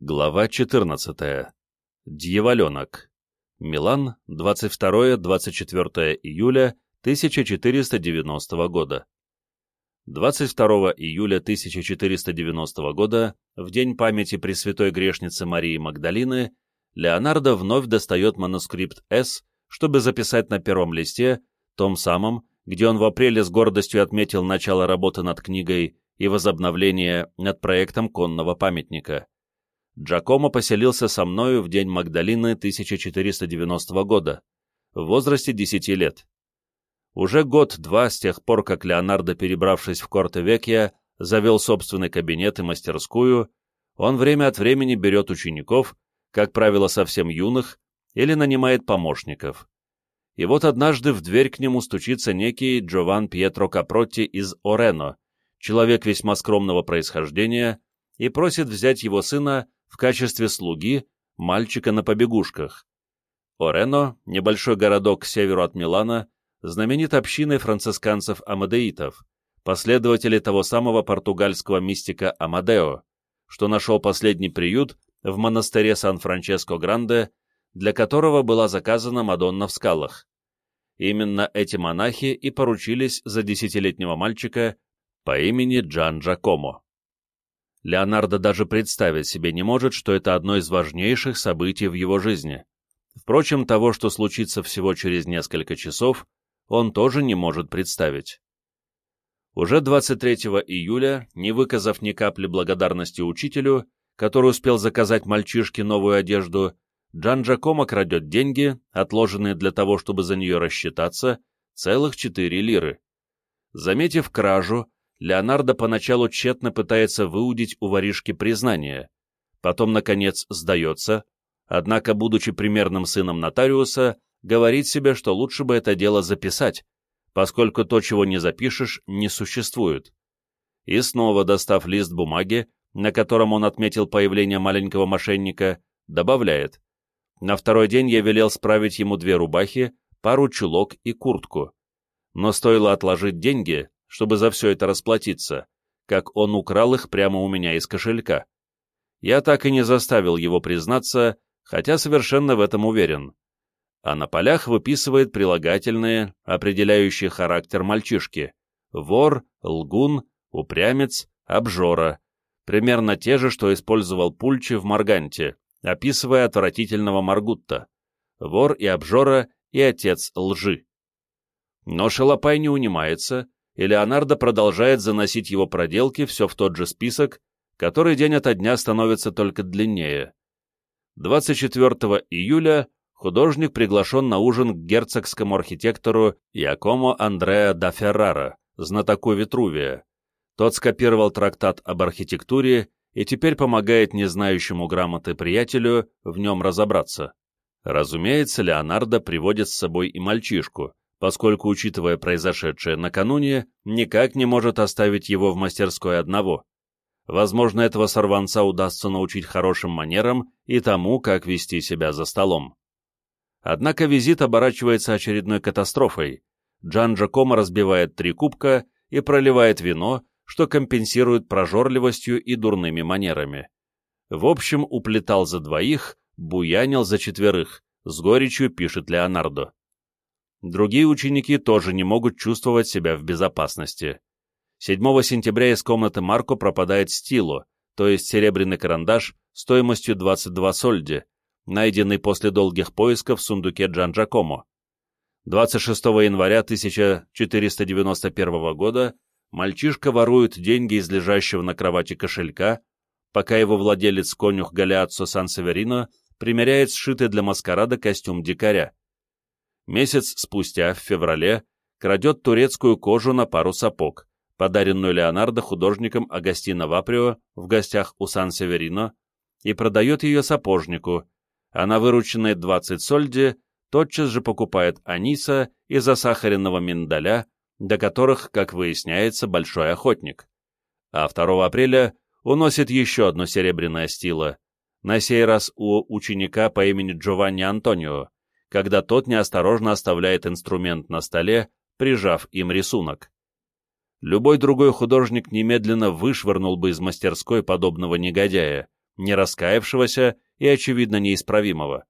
Глава 14. Дьяволенок. Милан, 22-24 июля 1490 года. 22 июля 1490 года, в день памяти Пресвятой Грешницы Марии Магдалины, Леонардо вновь достает манускрипт «С», чтобы записать на первом листе, том самом, где он в апреле с гордостью отметил начало работы над книгой и возобновление над проектом конного памятника. Джакомо поселился со мною в день Магдалины 1490 года, в возрасте 10 лет. Уже год-два с тех пор, как Леонардо, перебравшись в Корте-Векья, завел собственный кабинет и мастерскую, он время от времени берет учеников, как правило, совсем юных, или нанимает помощников. И вот однажды в дверь к нему стучится некий Джован Пьетро Капротти из Орено, человек весьма скромного происхождения, и просит взять его сына в качестве слуги мальчика на побегушках. Орено, небольшой городок к северу от Милана, знаменит общиной францисканцев-амадеитов, последователей того самого португальского мистика Амадео, что нашел последний приют в монастыре Сан-Франческо-Гранде, для которого была заказана Мадонна в скалах. Именно эти монахи и поручились за десятилетнего мальчика по имени Джан Джакомо. Леонардо даже представить себе не может, что это одно из важнейших событий в его жизни. Впрочем, того, что случится всего через несколько часов, он тоже не может представить. Уже 23 июля, не выказав ни капли благодарности учителю, который успел заказать мальчишке новую одежду, Джан Джакомо крадет деньги, отложенные для того, чтобы за нее рассчитаться, целых четыре лиры. Заметив кражу, Леонардо поначалу тщетно пытается выудить у воришки признание, потом, наконец, сдается, однако, будучи примерным сыном нотариуса, говорит себе, что лучше бы это дело записать, поскольку то, чего не запишешь, не существует. И снова, достав лист бумаги, на котором он отметил появление маленького мошенника, добавляет «На второй день я велел справить ему две рубахи, пару чулок и куртку. Но стоило отложить деньги, чтобы за все это расплатиться, как он украл их прямо у меня из кошелька. Я так и не заставил его признаться, хотя совершенно в этом уверен. А на полях выписывает прилагательные, определяющие характер мальчишки. Вор, лгун, упрямец, обжора. Примерно те же, что использовал Пульчи в Марганте, описывая отвратительного Маргутта. Вор и обжора и отец лжи. Но Шалопай не унимается и Леонардо продолжает заносить его проделки все в тот же список, который день ото дня становится только длиннее. 24 июля художник приглашен на ужин к герцогскому архитектору Якомо Андреа да Феррара, знатоку Витрувия. Тот скопировал трактат об архитектуре и теперь помогает незнающему грамоты приятелю в нем разобраться. Разумеется, Леонардо приводит с собой и мальчишку, поскольку, учитывая произошедшее накануне, никак не может оставить его в мастерской одного. Возможно, этого сорванца удастся научить хорошим манерам и тому, как вести себя за столом. Однако визит оборачивается очередной катастрофой. Джан Джакомо разбивает три кубка и проливает вино, что компенсирует прожорливостью и дурными манерами. В общем, уплетал за двоих, буянил за четверых, с горечью пишет Леонардо. Другие ученики тоже не могут чувствовать себя в безопасности. 7 сентября из комнаты Марко пропадает стило, то есть серебряный карандаш стоимостью 22 сольди, найденный после долгих поисков в сундуке Джан Джакомо. 26 января 1491 года мальчишка ворует деньги из лежащего на кровати кошелька, пока его владелец-конюх Галиаццо Сан-Северино примеряет сшитый для маскарада костюм дикаря. Месяц спустя, в феврале, крадет турецкую кожу на пару сапог, подаренную Леонардо художником Агастино Ваприо в гостях у Сан-Северино, и продает ее сапожнику, а на вырученные 20 сольди тотчас же покупает аниса и засахаренного миндаля, до которых, как выясняется, большой охотник. А 2 апреля уносит еще одно серебряное стило, на сей раз у ученика по имени Джованни Антонио, когда тот неосторожно оставляет инструмент на столе, прижав им рисунок. Любой другой художник немедленно вышвырнул бы из мастерской подобного негодяя, не раскаявшегося и, очевидно, неисправимого.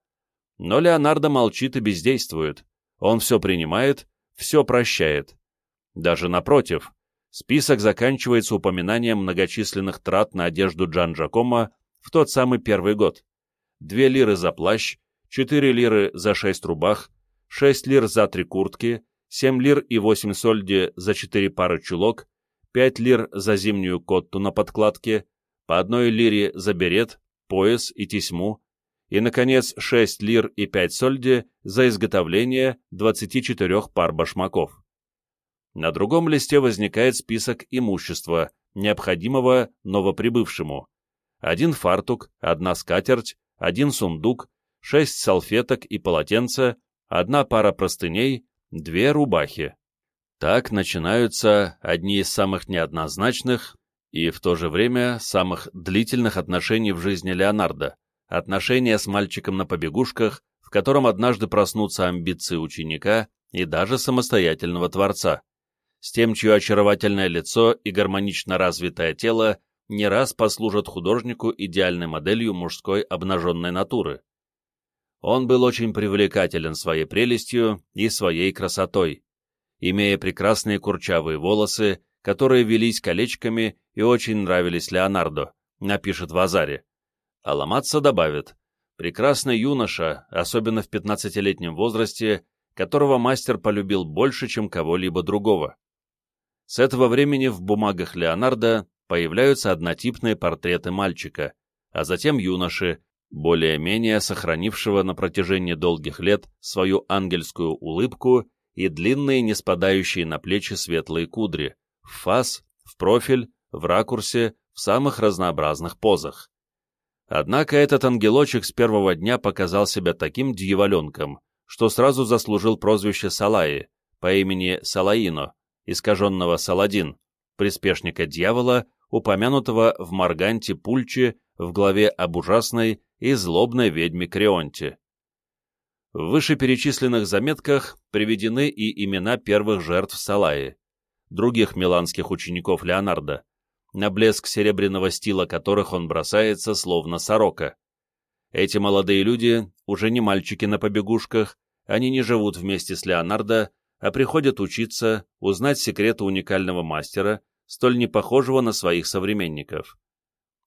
Но Леонардо молчит и бездействует. Он все принимает, все прощает. Даже напротив, список заканчивается упоминанием многочисленных трат на одежду Джан Джакомо в тот самый первый год. Две лиры за плащ, четыре лиры за шесть рубах, шесть лир за три куртки, семь лир и восемь сольди за четыре пары чулок, пять лир за зимнюю котту на подкладке, по одной лире за берет, пояс и тесьму, и, наконец, 6 лир и 5 сольди за изготовление 24 пар башмаков. На другом листе возникает список имущества, необходимого новоприбывшему. Один фартук, одна скатерть, один сундук, шесть салфеток и полотенца, одна пара простыней, две рубахи. Так начинаются одни из самых неоднозначных и в то же время самых длительных отношений в жизни Леонардо, отношения с мальчиком на побегушках, в котором однажды проснутся амбиции ученика и даже самостоятельного творца, с тем, чье очаровательное лицо и гармонично развитое тело не раз послужат художнику идеальной моделью мужской обнаженной натуры. Он был очень привлекателен своей прелестью и своей красотой, имея прекрасные курчавые волосы, которые велись колечками и очень нравились Леонардо, напишет Вазари. А Ламатца добавит, прекрасный юноша, особенно в 15-летнем возрасте, которого мастер полюбил больше, чем кого-либо другого. С этого времени в бумагах Леонардо появляются однотипные портреты мальчика, а затем юноши, более-менее сохранившего на протяжении долгих лет свою ангельскую улыбку и длинные, не спадающие на плечи светлые кудри, в фас, в профиль, в ракурсе, в самых разнообразных позах. Однако этот ангелочек с первого дня показал себя таким дьяволенком, что сразу заслужил прозвище Салаи по имени Салаино, искаженного Саладин, приспешника дьявола, упомянутого в Марганте Пульче в главе об ужасной и злобной ведьме Креонте. В вышеперечисленных заметках приведены и имена первых жертв Салаи, других миланских учеников Леонардо, на блеск серебряного стила которых он бросается, словно сорока. Эти молодые люди уже не мальчики на побегушках, они не живут вместе с Леонардо, а приходят учиться, узнать секреты уникального мастера, столь непохожего на своих современников.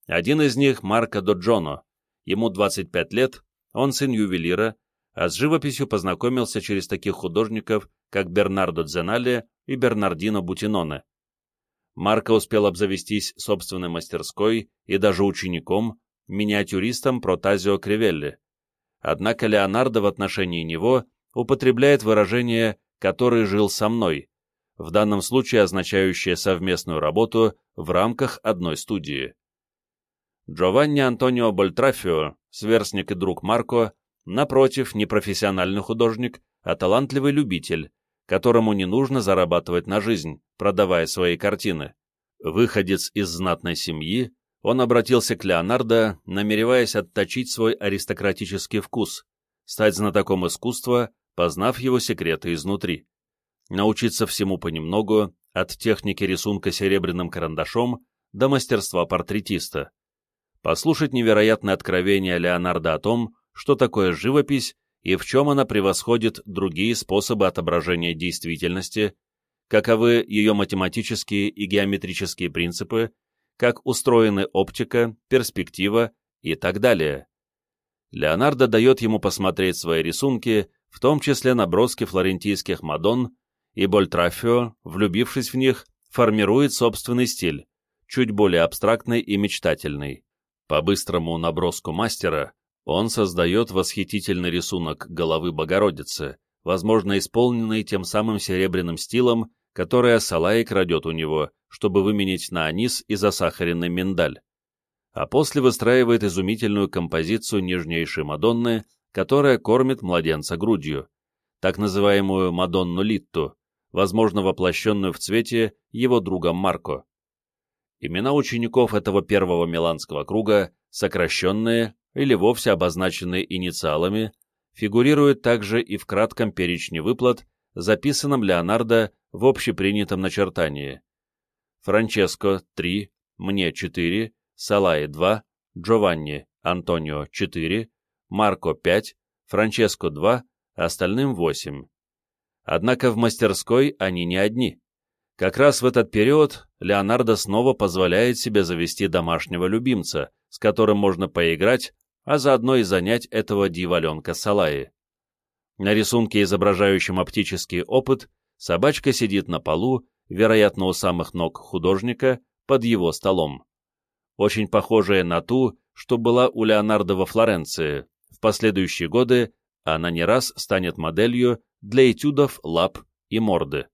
Один из них — Марко Доджоно, ему 25 лет, он сын ювелира, а с живописью познакомился через таких художников, как Бернардо Дзенале и Бернардино Бутиноне. Марко успел обзавестись собственной мастерской и даже учеником, миниатюристом Протазио Кривелли. Однако Леонардо в отношении него употребляет выражение «который жил со мной», в данном случае означающее совместную работу в рамках одной студии. Джованни Антонио Больтрафио, сверстник и друг Марко, напротив, не профессиональный художник, а талантливый любитель, которому не нужно зарабатывать на жизнь, продавая свои картины. Выходец из знатной семьи, он обратился к Леонардо, намереваясь отточить свой аристократический вкус, стать знатоком искусства, познав его секреты изнутри. Научиться всему понемногу, от техники рисунка серебряным карандашом до мастерства портретиста. Послушать невероятное откровение Леонардо о том, что такое живопись и в чем она превосходит другие способы отображения действительности, каковы ее математические и геометрические принципы, как устроены оптика, перспектива и так далее. Леонардо дает ему посмотреть свои рисунки, в том числе наброски флорентийских Мадон, и Больтрафио, влюбившись в них, формирует собственный стиль, чуть более абстрактный и мечтательный. По быстрому наброску мастера он создает восхитительный рисунок головы Богородицы, возможно, исполненный тем самым серебряным стилом, который Асалай крадет у него, чтобы выменить на анис и засахаренный миндаль. А после выстраивает изумительную композицию нежнейшей Мадонны, которая кормит младенца грудью, так называемую Мадонну Литту, возможно, воплощенную в цвете его другом Марко. Имена учеников этого первого миланского круга, сокращенные или вовсе обозначенные инициалами, фигурируют также и в кратком перечне выплат, записанном Леонардо в общепринятом начертании. Франческо – 3, мне – 4, Салае – 2, Джованни, Антонио 4, Марко 5, Франческо 2, остальным 8. Однако в мастерской они не одни. Как раз в этот период Леонардо снова позволяет себе завести домашнего любимца, с которым можно поиграть, а заодно и занять этого дьяволенка Салаи. На рисунке, изображающем оптический опыт, собачка сидит на полу, вероятно, у самых ног художника, под его столом. Очень похожая на ту, что была у Леонардо во Флоренции. В последующие годы она не раз станет моделью для этюдов лап и морды.